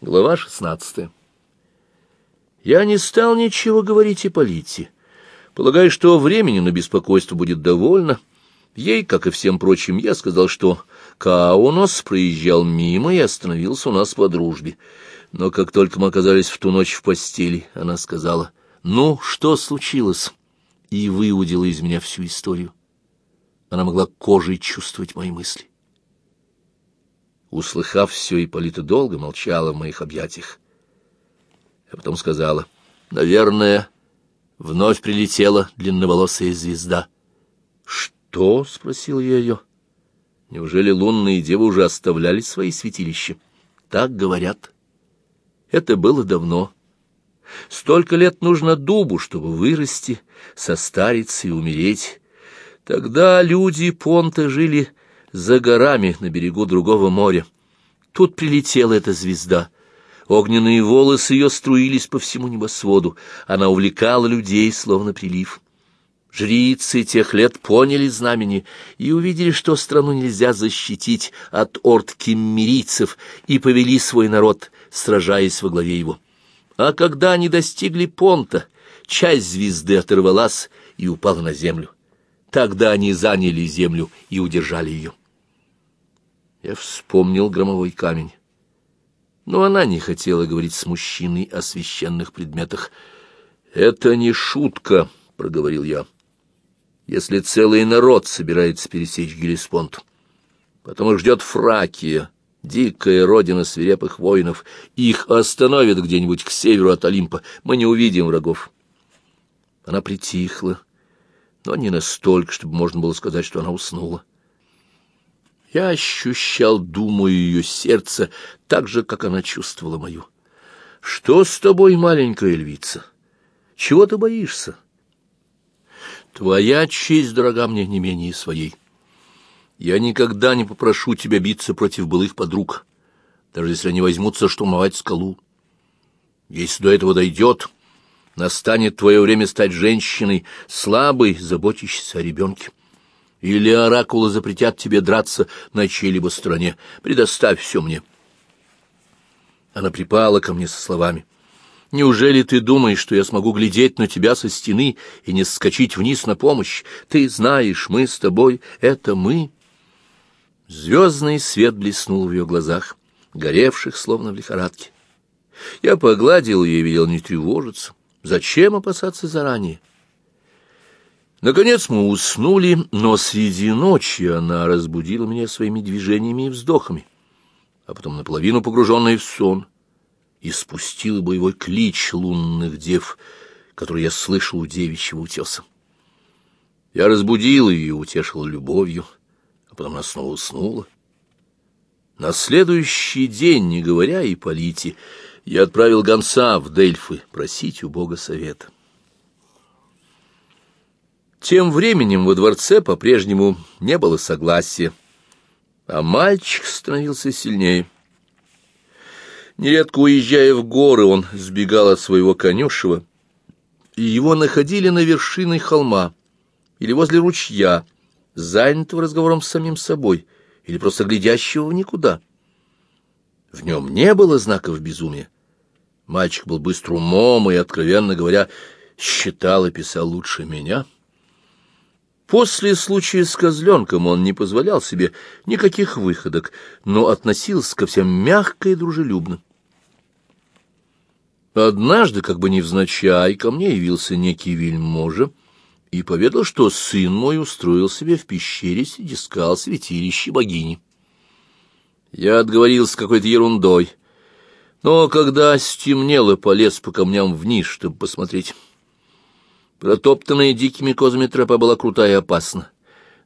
Глава шестнадцатая. Я не стал ничего говорить и Ипполите, полагая, что времени на беспокойство будет довольно. Ей, как и всем прочим, я сказал, что Каунос проезжал мимо и остановился у нас по дружбе. Но как только мы оказались в ту ночь в постели, она сказала, «Ну, что случилось?» и выудила из меня всю историю. Она могла кожей чувствовать мои мысли. Услыхав все, Ипполита долго молчала в моих объятиях. А потом сказала, «Наверное, вновь прилетела длинноволосая звезда». «Что?» — спросил я ее. «Неужели лунные девы уже оставляли свои святилища?» «Так говорят. Это было давно». Столько лет нужно дубу, чтобы вырасти, состариться и умереть. Тогда люди Понта жили за горами на берегу другого моря. Тут прилетела эта звезда. Огненные волосы ее струились по всему небосводу. Она увлекала людей, словно прилив. Жрицы тех лет поняли знамени и увидели, что страну нельзя защитить от орд киммерийцев, и повели свой народ, сражаясь во главе его. А когда они достигли понта, часть звезды оторвалась и упала на землю. Тогда они заняли землю и удержали ее. Я вспомнил громовой камень. Но она не хотела говорить с мужчиной о священных предметах. «Это не шутка», — проговорил я, — «если целый народ собирается пересечь Гелеспонд. Потом их ждет Фракия, дикая родина свирепых воинов. Их остановят где-нибудь к северу от Олимпа. Мы не увидим врагов». Она притихла, но не настолько, чтобы можно было сказать, что она уснула. Я ощущал, думаю, ее сердце так же, как она чувствовала мою. «Что с тобой, маленькая львица? Чего ты боишься?» «Твоя честь дорога мне не менее своей. Я никогда не попрошу тебя биться против былых подруг, даже если они возьмутся штурмовать скалу. Если до этого дойдет, настанет твое время стать женщиной, слабой, заботящейся о ребенке. Или оракулы запретят тебе драться на чьей-либо стороне. Предоставь все мне. Она припала ко мне со словами. Неужели ты думаешь, что я смогу глядеть на тебя со стены и не скачать вниз на помощь? Ты знаешь, мы с тобой — это мы. Звездный свет блеснул в ее глазах, горевших, словно в лихорадке. Я погладил ее и велел не тревожиться. Зачем опасаться заранее? Наконец мы уснули, но среди ночи она разбудила меня своими движениями и вздохами, а потом наполовину погруженная в сон, и спустила боевой клич лунных дев, который я слышал у девичьего утеса. Я разбудил ее и утешил любовью, а потом она снова уснула. На следующий день, не говоря и полите, я отправил гонца в Дельфы просить у Бога совета. Тем временем во дворце по-прежнему не было согласия, а мальчик становился сильнее. Нередко уезжая в горы, он сбегал от своего конюшева, и его находили на вершине холма или возле ручья, занятого разговором с самим собой или просто глядящего в никуда. В нем не было знаков безумия. Мальчик был быстр умом и, откровенно говоря, считал и писал лучше меня — После случая с козленком он не позволял себе никаких выходок, но относился ко всем мягко и дружелюбно. Однажды, как бы невзначай, ко мне явился некий вельможа и поведал, что сын мой устроил себе в пещере среди скал святилище богини. Я отговорился какой-то ерундой, но когда стемнело, полез по камням вниз, чтобы посмотреть. Протоптанная дикими козами тропа была крутая и опасна.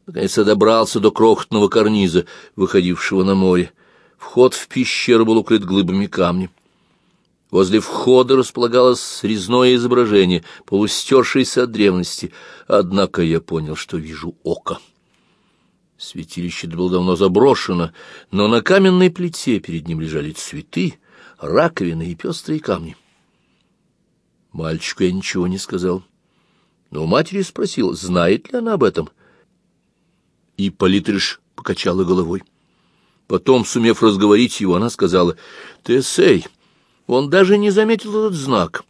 Наконец я добрался до крохотного карниза, выходившего на море. Вход в пещеру был укрыт глыбами камня. Возле входа располагалось резное изображение, полустершееся от древности, однако я понял, что вижу око. Святилище было давно заброшено, но на каменной плите перед ним лежали цветы, раковины и пестрые камни. Мальчику я ничего не сказал но у матери спросил, знает ли она об этом. И Политриш покачала головой. Потом, сумев разговорить его, она сказала, «Тесей, Он даже не заметил этот знак.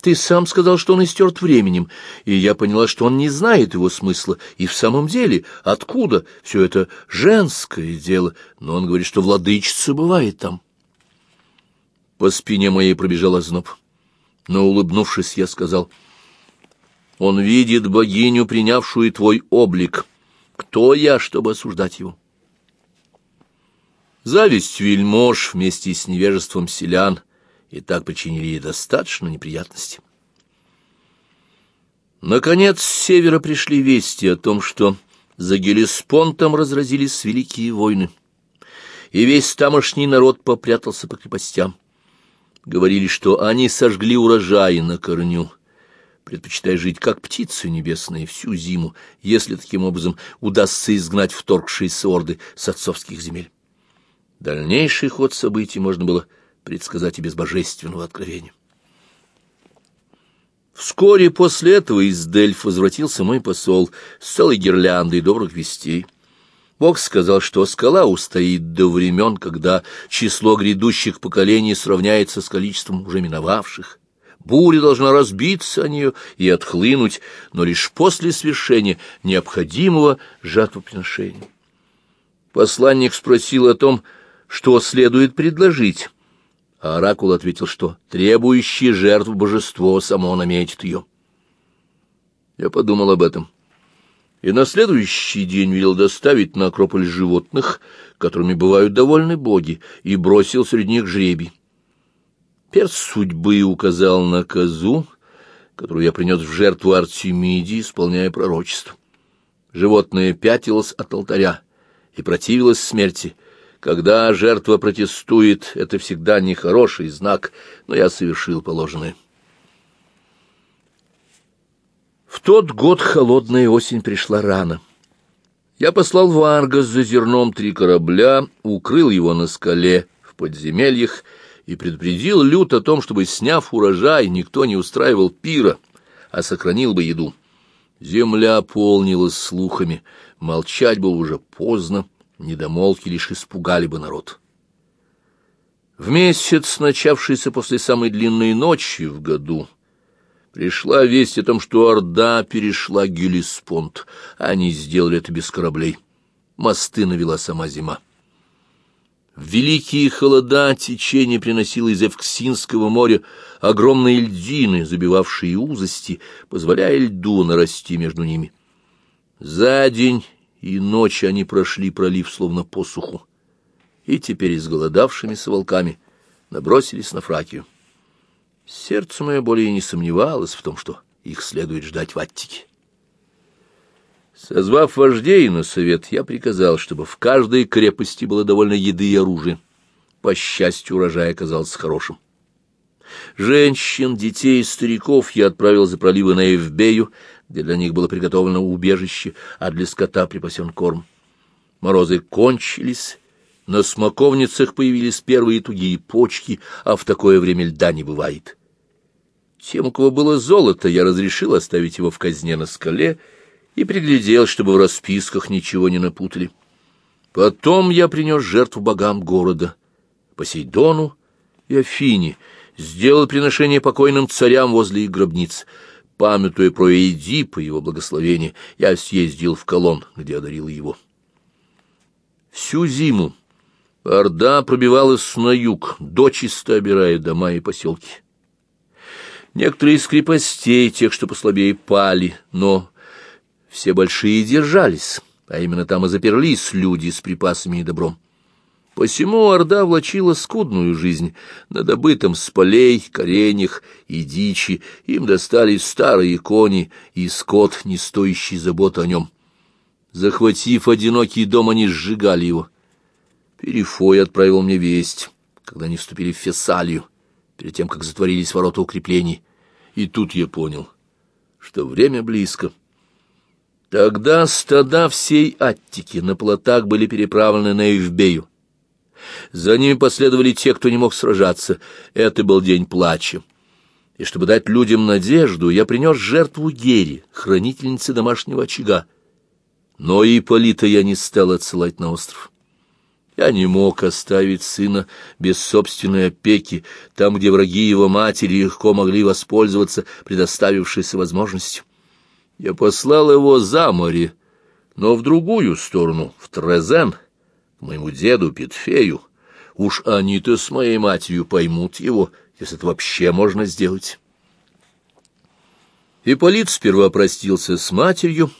Ты сам сказал, что он истерт временем, и я поняла, что он не знает его смысла. И в самом деле, откуда? Все это женское дело, но он говорит, что владычица бывает там. По спине моей пробежал озноб. Но, улыбнувшись, я сказал, «Он видит богиню, принявшую твой облик. Кто я, чтобы осуждать его?» Зависть вельмож вместе с невежеством селян и так причинили ей достаточно неприятностей. Наконец, с севера пришли вести о том, что за Гелеспонтом разразились великие войны, и весь тамошний народ попрятался по крепостям. Говорили, что они сожгли урожаи на корню, предпочитая жить как птицы небесные всю зиму, если таким образом удастся изгнать вторгшиеся орды с отцовских земель. Дальнейший ход событий можно было предсказать и без божественного откровения. Вскоре после этого из Дельф возвратился мой посол с целой гирляндой добрых вестей. Бог сказал, что скала устоит до времен, когда число грядущих поколений сравняется с количеством уже миновавших. Буря должна разбиться о нее и отхлынуть, но лишь после свершения необходимого жатвоприношения. Посланник спросил о том, что следует предложить, а Оракул ответил, что требующий жертв божество само наметит ее. Я подумал об этом. И на следующий день велел доставить на Акрополь животных, которыми бывают довольны боги, и бросил среди них жребий. Перц судьбы указал на козу, которую я принес в жертву Артемиде, исполняя пророчество. Животное пятилось от алтаря и противилось смерти — когда жертва протестует, это всегда нехороший знак, но я совершил положенное. В тот год холодная осень пришла рано. Я послал в Аргос за зерном три корабля, укрыл его на скале в подземельях и предупредил Люд о том, чтобы, сняв урожай, никто не устраивал пира, а сохранил бы еду. Земля полнилась слухами, молчать было уже поздно, недомолвки лишь испугали бы народ. В месяц, начавшийся после самой длинной ночи в году, пришла весть о том, что Орда перешла Гелиспонт. Они сделали это без кораблей. Мосты навела сама зима. В великие холода течение приносило из Евксинского моря огромные льдины, забивавшие узости, позволяя льду нарасти между ними. За день и ночь они прошли пролив словно посуху, и теперь изголодавшимися волками набросились на Фракию. Сердце мое более не сомневалось в том, что их следует ждать в Аттике. Созвав вождей на совет, я приказал, чтобы в каждой крепости было довольно еды и оружия. По счастью, урожай оказался хорошим. Женщин, детей и стариков я отправил за проливы на Эвбею, где для них было приготовлено убежище, а для скота припасен корм. Морозы кончились, на смоковницах появились первые тугие почки, а в такое время льда не бывает. Тем, у кого было золото, я разрешил оставить его в казне на скале и приглядел, чтобы в расписках ничего не напутали. Потом я принес жертву богам города, Посейдону и Афине, сделал приношение покойным царям возле их гробниц — Памятуя про Эдипа и его благословение, я съездил в Колон, где одарил его. Всю зиму Орда пробивалась на юг, дочисто обирая дома и поселки. Некоторые из крепостей, тех, что послабее, пали, но все большие держались, а именно там и заперлись люди с припасами и добром. Посему Орда влачила скудную жизнь. На добытом с полей, коренях и дичи им достались старые кони и скот, не стоящий заботы о нем. Захватив одинокий дом, они сжигали его. Перифой отправил мне весть, когда они вступили в Фессалию, перед тем, как затворились ворота укреплений. И тут я понял, что время близко. Тогда стада всей Аттики на плотах были переправлены на Эвбею, за ними последовали те, кто не мог сражаться. Это был день плача. И чтобы дать людям надежду, я принес жертву Гере, хранительнице домашнего очага. Но и Ипполита я не стал отсылать на остров. Я не мог оставить сына без собственной опеки, там, где враги его матери легко могли воспользоваться предоставившейся возможностью. Я послал его за море, но в другую сторону, в Трезен, к моему деду Петфею. Уж они-то с моей матерью поймут его, если это вообще можно сделать. Ипполит сперва простился с матерью,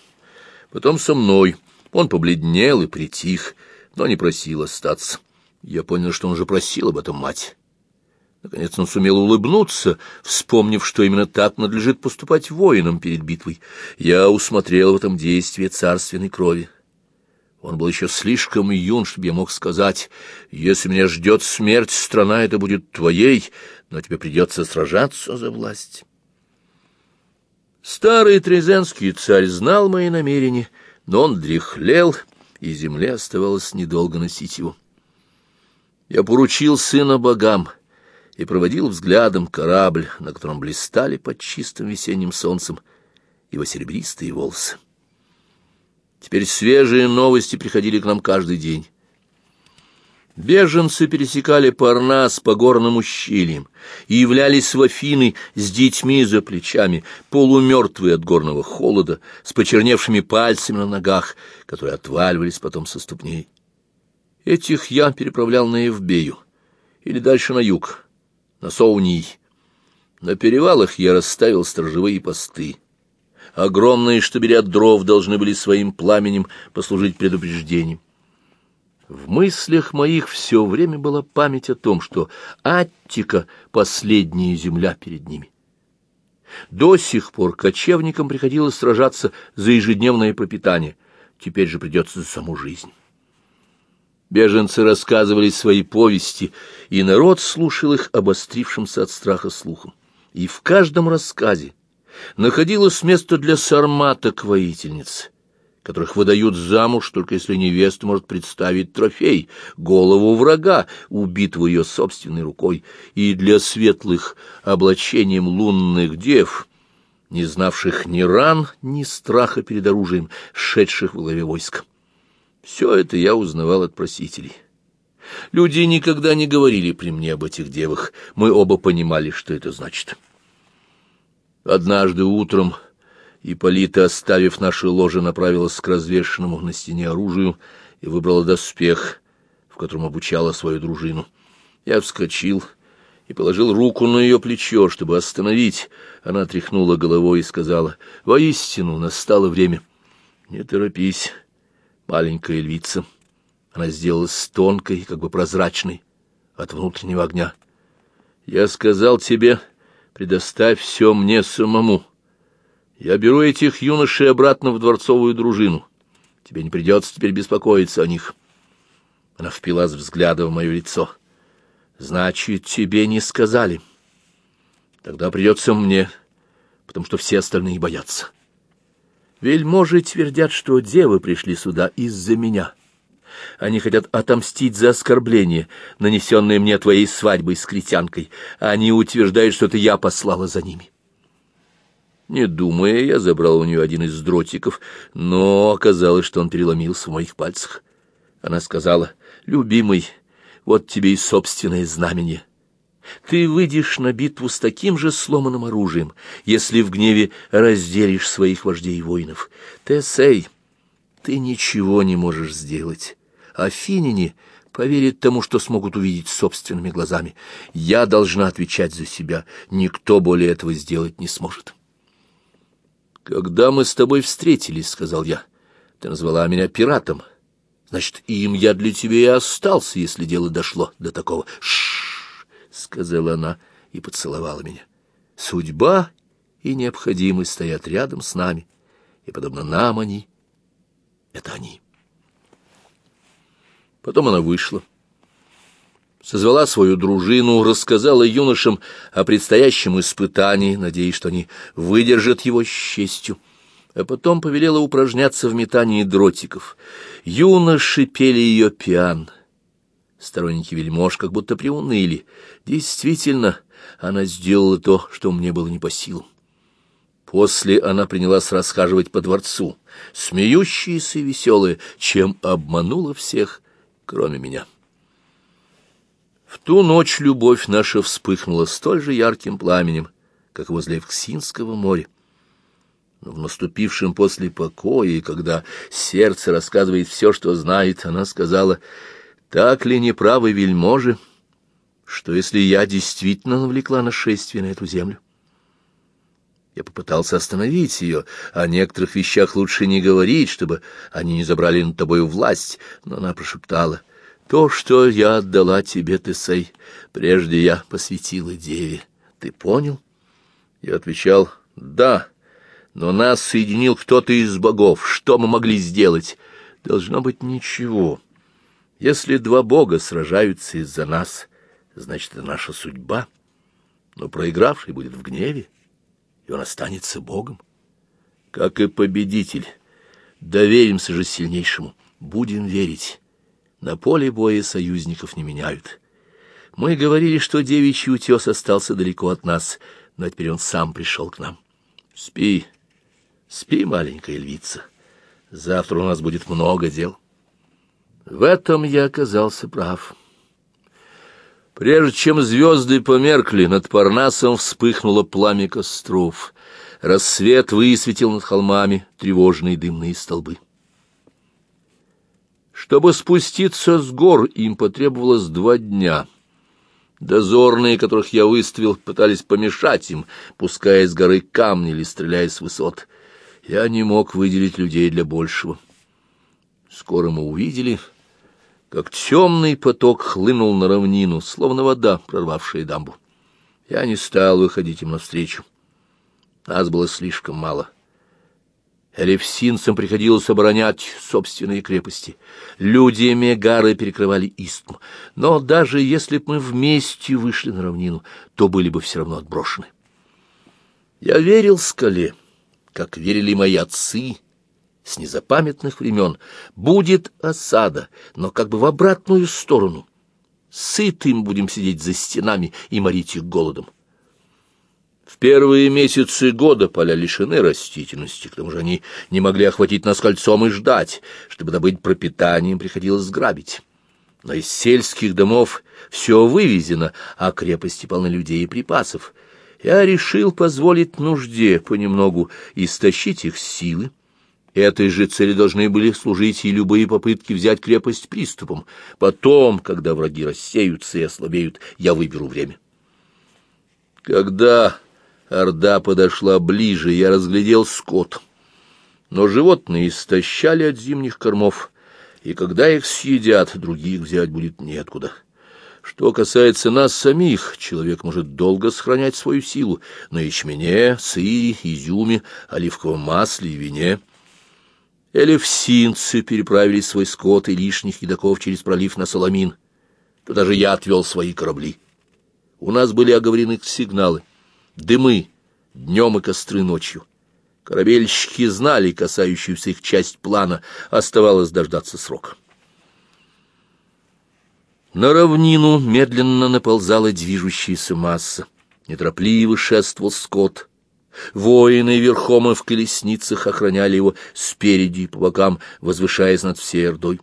потом со мной. Он побледнел и притих, но не просил остаться. Я понял, что он же просил об этом мать. Наконец он сумел улыбнуться, вспомнив, что именно так надлежит поступать воинам перед битвой. Я усмотрел в этом действие царственной крови. Он был еще слишком юн, чтобы я мог сказать, «Если меня ждет смерть, страна эта будет твоей, но тебе придется сражаться за власть». Старый трезенский царь знал мои намерения, но он дряхлел, и земле оставалось недолго носить его. Я поручил сына богам и проводил взглядом корабль, на котором блистали под чистым весенним солнцем его серебристые волосы. Теперь свежие новости приходили к нам каждый день. Беженцы пересекали Парнас по горным ущельям и являлись в Афины с детьми за плечами, полумертвые от горного холода, с почерневшими пальцами на ногах, которые отваливались потом со ступней. Этих я переправлял на Евбею или дальше на юг, на Соуний. На перевалах я расставил сторожевые посты. Огромные штабеля дров должны были своим пламенем послужить предупреждением. В мыслях моих все время была память о том, что Аттика — последняя земля перед ними. До сих пор кочевникам приходилось сражаться за ежедневное пропитание, теперь же придется за саму жизнь. Беженцы рассказывали свои повести, и народ слушал их обострившимся от страха слухом. И в каждом рассказе находилось место для сарматок-воительниц, которых выдают замуж, только если невеста может представить трофей, голову врага, убитого ее собственной рукой, и для светлых облачением лунных дев, не знавших ни ран, ни страха перед оружием, шедших в главе войска. Все это я узнавал от просителей. Люди никогда не говорили при мне об этих девах, мы оба понимали, что это значит. Однажды утром Ипполита, оставив наши ложи, направилась к развешенному на стене оружию и выбрала доспех, в котором обучала свою дружину. Я вскочил и положил руку на ее плечо, чтобы остановить. Она тряхнула головой и сказала, «Воистину настало время. Не торопись, маленькая львица». Она сделалась тонкой, как бы прозрачной от внутреннего огня. «Я сказал тебе...» Предоставь все мне самому. Я беру этих юношей обратно в дворцовую дружину. Тебе не придется теперь беспокоиться о них. Она впилась взглядом в мое лицо. Значит, тебе не сказали. Тогда придется мне, потому что все остальные боятся. Вельможи твердят, что девы пришли сюда из-за меня. Они хотят отомстить за оскорбление, нанесенное мне твоей свадьбой с критянкой. Они утверждают, что это я послала за ними. Не думая, я забрал у нее один из дротиков, но оказалось, что он переломился в моих пальцах. Она сказала, «Любимый, вот тебе и собственное знамение. Ты выйдешь на битву с таким же сломанным оружием, если в гневе разделишь своих вождей и воинов. Тесей, ты ничего не можешь сделать. Афиняне поверят тому, что смогут увидеть собственными глазами. Я должна отвечать за себя. Никто более этого сделать не сможет. «Когда мы с тобой встретились, — сказал я, — ты назвала меня пиратом. Значит, им я для тебя и остался, если дело дошло до такого. Сказала она и поцеловала меня. Судьба и необходимость стоят рядом с нами, и, подобно нам, они — это они. Потом она вышла. Созвала свою дружину, рассказала юношам о предстоящем испытании, надеясь, что они выдержат его с честью. А потом повелела упражняться в метании дротиков. Юноши пели ее пиан. Сторонники вельмож как будто приуныли. Действительно, она сделала то, что мне было не по силам. После она принялась расхаживать по дворцу, смеющаяся и веселая, чем обманула всех — кроме меня. В ту ночь любовь наша вспыхнула столь же ярким пламенем, как возле Евксинского моря. Но в наступившем после покоя, когда сердце рассказывает все, что знает, она сказала, «Так ли неправы вельможи, что если я действительно навлекла нашествие на эту землю?» Я попытался остановить ее, о некоторых вещах лучше не говорить, чтобы они не забрали над тобою власть, но она прошептала, то, что я отдала тебе, Тесей, прежде я посвятила деве. Ты понял? Я отвечал, да, но нас соединил кто-то из богов. Что мы могли сделать? Должно быть ничего. Если два бога сражаются из-за нас, значит, это наша судьба. Но проигравший будет в гневе, и он останется богом. Как и победитель. Доверимся же сильнейшему, будем верить. На поле боя союзников не меняют. Мы говорили, что девичий утес остался далеко от нас, но теперь он сам пришел к нам. Спи, спи, маленькая львица. Завтра у нас будет много дел. В этом я оказался прав. Прежде чем звезды померкли, над Парнасом вспыхнуло пламя костров. Рассвет высветил над холмами тревожные дымные столбы. Чтобы спуститься с гор, им потребовалось два дня. Дозорные, которых я выставил, пытались помешать им, пуская с горы камни или стреляя с высот. Я не мог выделить людей для большего. Скоро мы увидели, как темный поток хлынул на равнину, словно вода, прорвавшая дамбу. Я не стал выходить им навстречу. Нас было слишком мало. — Элевсинцам приходилось оборонять собственные крепости. Люди Мегары перекрывали истм. Но даже если бы мы вместе вышли на равнину, то были бы все равно отброшены. Я верил скале, как верили мои отцы с незапамятных времен. Будет осада, но как бы в обратную сторону. Сытым будем сидеть за стенами и морить их голодом. В первые месяцы года поля лишены растительности, к тому же они не могли охватить нас кольцом и ждать. Чтобы добыть пропитание, им приходилось грабить. Но из сельских домов все вывезено, а крепости полны людей и припасов. Я решил позволить нужде понемногу истощить их силы. Этой же цели должны были служить и любые попытки взять крепость приступом. Потом, когда враги рассеются и ослабеют, я выберу время. Когда Орда подошла ближе, я разглядел скот. Но животные истощали от зимних кормов, и когда их съедят, других взять будет неоткуда. Что касается нас самих, человек может долго сохранять свою силу на ячмене, сыре, изюме, оливковом масле и вине. Элевсинцы переправили свой скот и лишних едоков через пролив на Соломин. Туда же я отвел свои корабли. У нас были оговорены сигналы дымы днем и костры ночью. Корабельщики знали касающуюся их часть плана, оставалось дождаться срока. На равнину медленно наползала движущаяся масса. Неторопливо шествовал скот. Воины верхом и в колесницах охраняли его спереди и по бокам, возвышаясь над всей Ордой.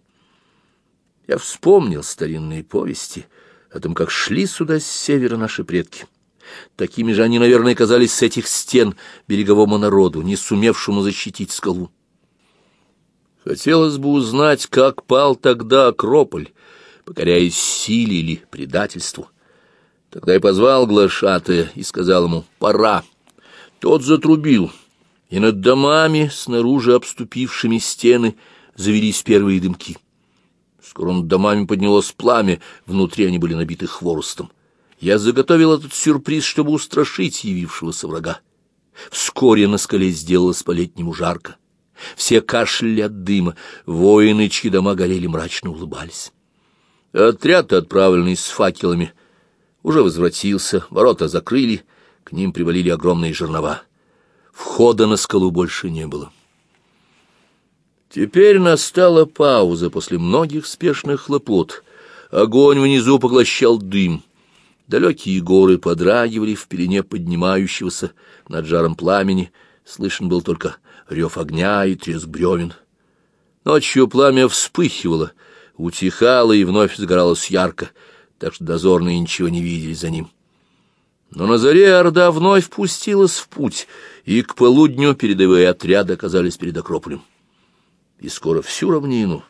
Я вспомнил старинные повести о том, как шли сюда с севера наши предки. Такими же они, наверное, казались с этих стен береговому народу, не сумевшему защитить скалу. Хотелось бы узнать, как пал тогда Акрополь, покоряясь силе или предательству. Тогда я позвал глашатая и сказал ему «пора». Тот затрубил, и над домами, снаружи обступившими стены, завелись первые дымки. Скоро над домами поднялось пламя, внутри они были набиты хворостом. Я заготовил этот сюрприз, чтобы устрашить явившегося врага. Вскоре на скале сделалось по-летнему жарко. Все кашляли от дыма, воины, чьи дома горели, мрачно улыбались. Отряд, отправленный с факелами, уже возвратился, ворота закрыли, к ним привалили огромные жернова. Входа на скалу больше не было. Теперь настала пауза после многих спешных хлопот. Огонь внизу поглощал дым. Далекие горы подрагивали в пелене поднимающегося над жаром пламени, слышен был только рев огня и треск бревен. Ночью пламя вспыхивало, утихало и вновь загоралось ярко, так что дозорные ничего не видели за ним. Но на заре Орда вновь пустилась в путь, и к полудню передовые отряды оказались перед Акрополем. И скоро всю равнину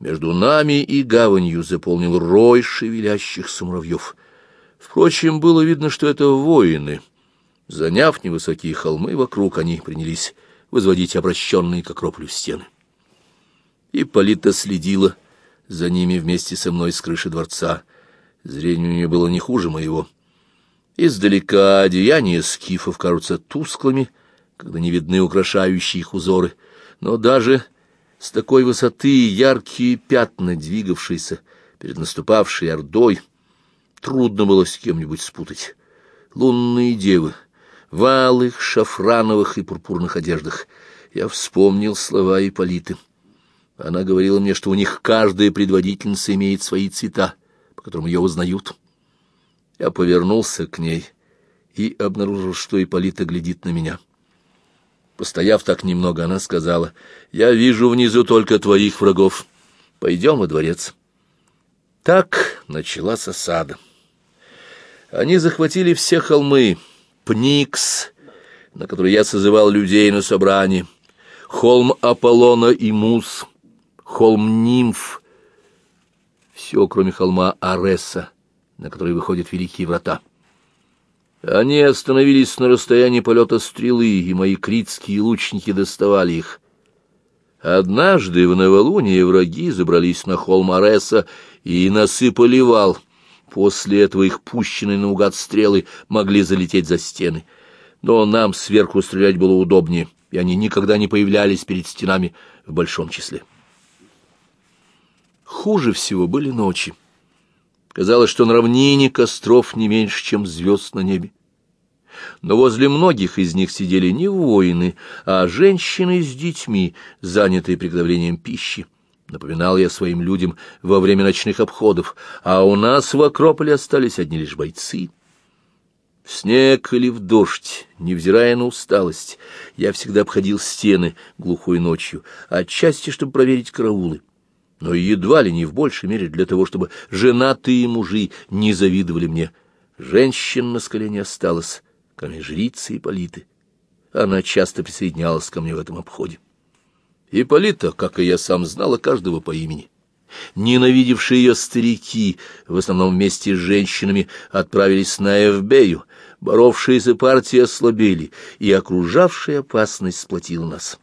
между нами и гаванью заполнил рой шевелящихся муравьев. Впрочем, было видно, что это воины. Заняв невысокие холмы вокруг, они принялись возводить обращенные к Акрополю стены. И Полита следила за ними вместе со мной с крыши дворца. Зрение у нее было не хуже моего — Издалека одеяния скифов кажутся тусклыми, когда не видны украшающие их узоры, но даже с такой высоты яркие пятна, двигавшиеся перед наступавшей ордой, трудно было с кем-нибудь спутать. Лунные девы, в алых, шафрановых и пурпурных одеждах. Я вспомнил слова Ипполиты. Она говорила мне, что у них каждая предводительница имеет свои цвета, по которым ее узнают. Я повернулся к ней и обнаружил, что Ипполита глядит на меня. Постояв так немного, она сказала, «Я вижу внизу только твоих врагов. Пойдем во дворец». Так началась осада. Они захватили все холмы, Пникс, на который я созывал людей на собрании, холм Аполлона и Мус, холм Нимф, все, кроме холма Ареса, на который выходят великие врата. Они остановились на расстоянии полета стрелы, и мои критские лучники доставали их. Однажды в новолуние враги забрались на холм Ареса и насыпали вал. После этого их пущенные наугад стрелы могли залететь за стены. Но нам сверху стрелять было удобнее, и они никогда не появлялись перед стенами в большом числе. Хуже всего были ночи. Казалось, что на равнине костров не меньше, чем звезд на небе. Но возле многих из них сидели не воины, а женщины с детьми, занятые приготовлением пищи. Напоминал я своим людям во время ночных обходов, а у нас в Акрополе остались одни лишь бойцы. В снег или в дождь, невзирая на усталость, я всегда обходил стены глухой ночью, отчасти, чтобы проверить караулы но едва ли не в большей мере для того, чтобы женатые мужи не завидовали мне. Женщин на скале не осталось, кроме жрицы Ипполиты. Она часто присоединялась ко мне в этом обходе. Ипполита, как и я сам, знала каждого по имени. Ненавидевшие ее старики, в основном вместе с женщинами, отправились на Эвбею, боровшиеся партии ослабели, и окружавшая опасность сплотила нас.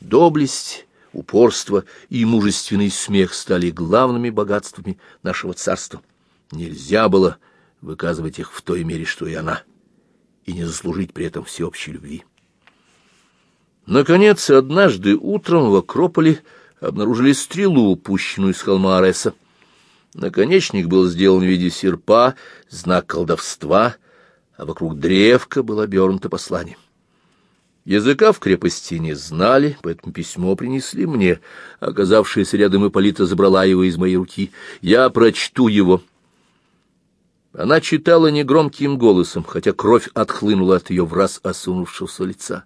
Доблесть упорство и мужественный смех стали главными богатствами нашего царства. Нельзя было выказывать их в той мере, что и она, и не заслужить при этом всеобщей любви. Наконец, однажды утром в Акрополе обнаружили стрелу, пущенную с холма Ареса. Наконечник был сделан в виде серпа, знак колдовства, а вокруг древка было обернуто послание. Языка в крепости не знали, поэтому письмо принесли мне. Оказавшаяся рядом Ипполита забрала его из моей руки. Я прочту его. Она читала негромким голосом, хотя кровь отхлынула от ее враз осунувшегося лица.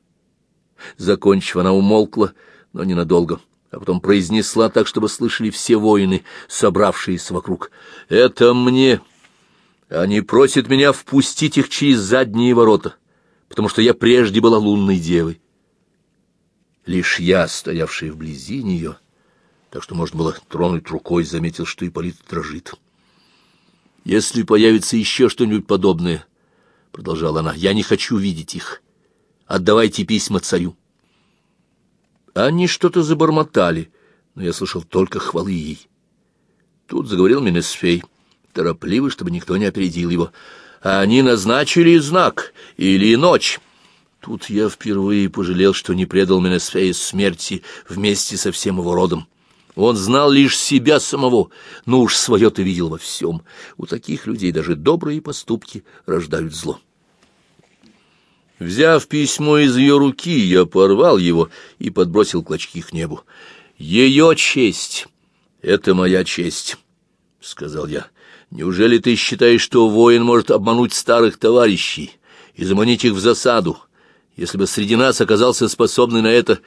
Закончив, она умолкла, но ненадолго, а потом произнесла так, чтобы слышали все воины, собравшиеся вокруг. «Это мне. Они просят меня впустить их через задние ворота» потому что я прежде была лунной девой. Лишь я, стоявший вблизи нее, так что можно было тронуть рукой, заметил, что Ипполит дрожит. «Если появится еще что-нибудь подобное, — продолжала она, — я не хочу видеть их. Отдавайте письма царю». Они что-то забормотали, но я слышал только хвалы ей. Тут заговорил Менесфей, торопливый, чтобы никто не опередил его — они назначили знак или ночь. Тут я впервые пожалел, что не предал Менесфея смерти вместе со всем его родом. Он знал лишь себя самого, но уж свое-то видел во всем. У таких людей даже добрые поступки рождают зло. Взяв письмо из ее руки, я порвал его и подбросил клочки к небу. «Ее честь — это моя честь», — сказал я. Неужели ты считаешь, что воин может обмануть старых товарищей и заманить их в засаду? Если бы среди нас оказался способный на это,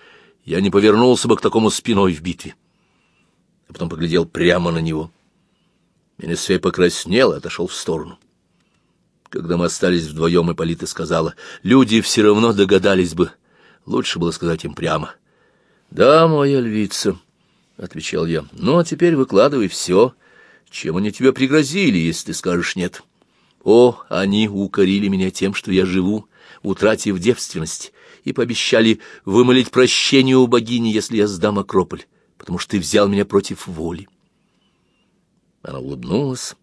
я не повернулся бы к такому спиной в битве. а потом поглядел прямо на него. Менесвей покраснел и отошел в сторону. Когда мы остались вдвоем, Ипполита сказала, «Люди все равно догадались бы. Лучше было сказать им прямо». «Да, моя львица», — отвечал я, — «ну, а теперь выкладывай все. Чем они тебе пригрозили, если ты скажешь «нет»?» «О, они укорили меня тем, что я живу, утратив девственность, и пообещали вымолить прощение у богини, если я сдам Акрополь, потому что ты взял меня против воли». Она улыбнулась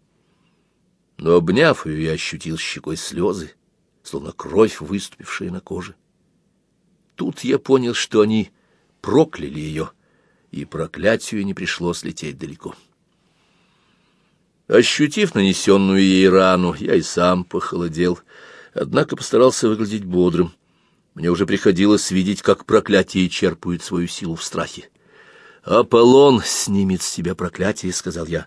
но, обняв ее, я ощутил щекой слезы, словно кровь, выступившая на коже. Тут я понял, что они прокляли ее, и проклятию не пришлось лететь далеко. Ощутив нанесенную ей рану, я и сам похолодел, однако постарался выглядеть бодрым. Мне уже приходилось видеть, как проклятие черпают свою силу в страхе. «Аполлон снимет с тебя проклятие», — сказал я.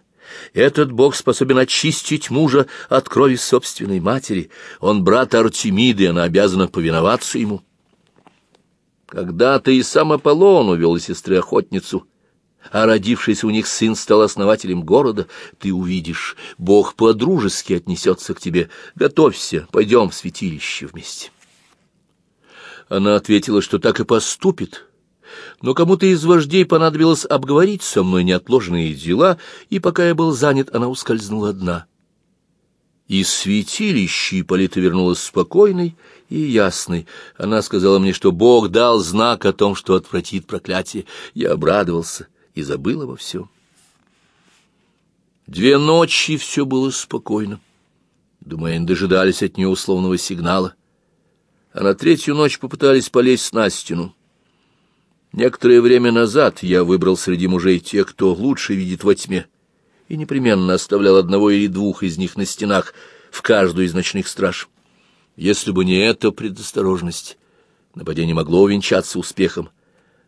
Этот бог способен очистить мужа от крови собственной матери. Он брат Артемиды, она обязана повиноваться ему. Когда-то и сам Аполлон увел сестры-охотницу, а родившийся у них сын стал основателем города, ты увидишь, бог по-дружески отнесется к тебе. Готовься, пойдем в святилище вместе. Она ответила, что так и поступит, но кому-то из вождей понадобилось обговорить со мной неотложные дела, и пока я был занят, она ускользнула одна. Из святилища Ипполита вернулась спокойной и ясной. Она сказала мне, что Бог дал знак о том, что отвратит проклятие. Я обрадовался и забыл обо всем. Две ночи все было спокойно. Думаю, они дожидались от нее условного сигнала. А на третью ночь попытались полезть на стену. Некоторое время назад я выбрал среди мужей тех, кто лучше видит во тьме, и непременно оставлял одного или двух из них на стенах в каждую из ночных страж. Если бы не эта предосторожность, нападение могло увенчаться успехом.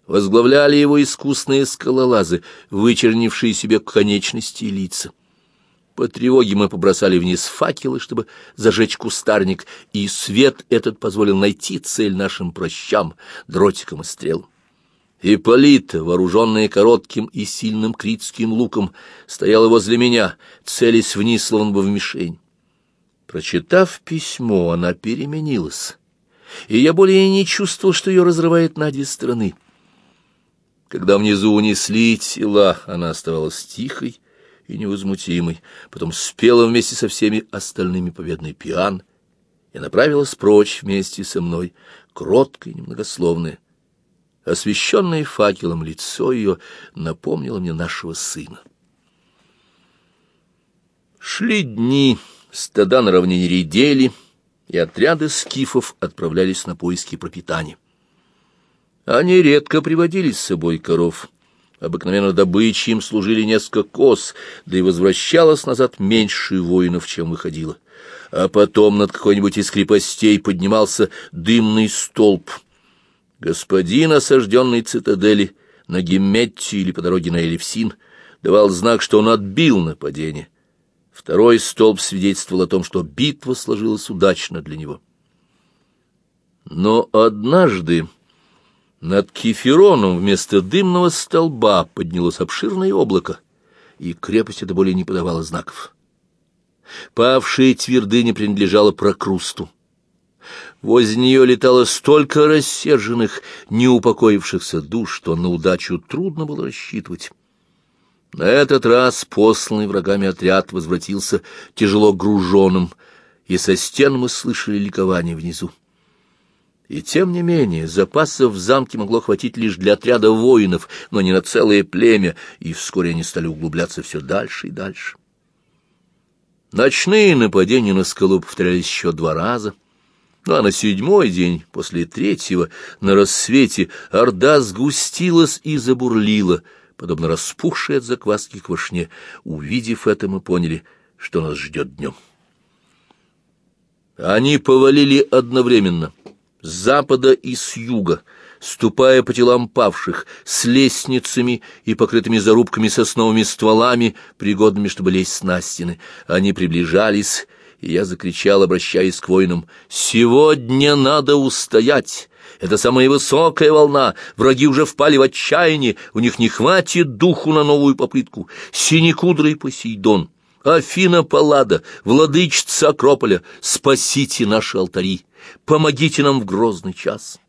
Возглавляли его искусные скалолазы, вычернившие себе конечности и лица. По тревоге мы побросали вниз факелы, чтобы зажечь кустарник, и свет этот позволил найти цель нашим прощам, дротикам и стрелам. Ипполита, вооруженная коротким и сильным критским луком, стояла возле меня, целясь вниз, словно бы в мишень. Прочитав письмо, она переменилась, и я более не чувствовал, что ее разрывает на две стороны. Когда внизу унесли тела, она оставалась тихой и невозмутимой, потом спела вместе со всеми остальными победный пиан и направилась прочь вместе со мной, кроткой и немногословная. Освещенное факелом лицо ее напомнило мне нашего сына. Шли дни, стада на равнине редели, и отряды скифов отправлялись на поиски пропитания. Они редко приводили с собой коров. Обыкновенно добычей им служили несколько коз, да и возвращалось назад меньше воинов, чем выходило. А потом над какой-нибудь из крепостей поднимался дымный столб — Господин осажденной цитадели на Гемметте или по дороге на Элевсин давал знак, что он отбил нападение. Второй столб свидетельствовал о том, что битва сложилась удачно для него. Но однажды над Кефероном вместо дымного столба поднялось обширное облако, и крепость это более не подавала знаков. Павшая твердыня принадлежала Прокрусту. Возле нее летало столько рассерженных, неупокоившихся душ, что на удачу трудно было рассчитывать. На этот раз посланный врагами отряд возвратился тяжело груженным, и со стен мы слышали ликование внизу. И тем не менее, запасов в замке могло хватить лишь для отряда воинов, но не на целое племя, и вскоре они стали углубляться все дальше и дальше. Ночные нападения на скалу повторялись еще два раза — ну а на седьмой день, после третьего, на рассвете, орда сгустилась и забурлила, подобно распухшей от закваски квашне. Увидев это, мы поняли, что нас ждет днем. Они повалили одновременно, с запада и с юга, ступая по телам павших, с лестницами и покрытыми зарубками сосновыми стволами, пригодными, чтобы лезть на стены. Они приближались, и я закричал, обращаясь к воинам, «Сегодня надо устоять! Это самая высокая волна, враги уже впали в отчаяние, у них не хватит духу на новую попытку. Синекудрый Посейдон, Афина Паллада, владычица Акрополя, спасите наши алтари, помогите нам в грозный час».